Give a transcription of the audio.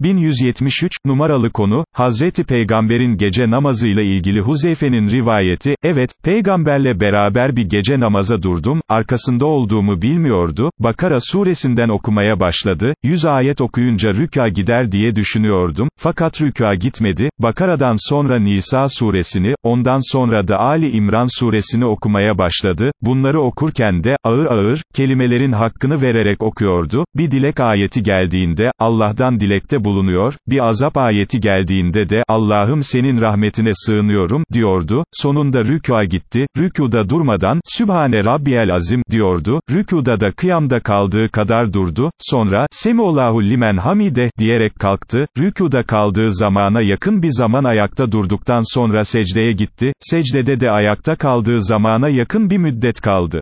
1173, numaralı konu, Hazreti Peygamber'in gece namazıyla ilgili Huzeyfe'nin rivayeti, evet, Peygamberle beraber bir gece namaza durdum, arkasında olduğumu bilmiyordu, Bakara suresinden okumaya başladı, 100 ayet okuyunca rüka gider diye düşünüyordum, fakat rüka gitmedi, Bakara'dan sonra Nisa suresini, ondan sonra da Ali İmran suresini okumaya başladı, bunları okurken de, ağır ağır, kelimelerin hakkını vererek okuyordu, bir dilek ayeti geldiğinde, Allah'tan dilekte bulunuyor, bir azap ayeti geldiğinde de, Allah'ım senin rahmetine sığınıyorum, diyordu, sonunda rükûa gitti, rükûda durmadan, Sübhane Rabbiyel Azim, diyordu, rükûda da kıyamda kaldığı kadar durdu, sonra, Semollahu limen hamide, diyerek kalktı, rükûda kaldığı zamana yakın bir zaman ayakta durduktan sonra secdeye gitti, secdede de ayakta kaldığı zamana yakın bir müddet kaldı.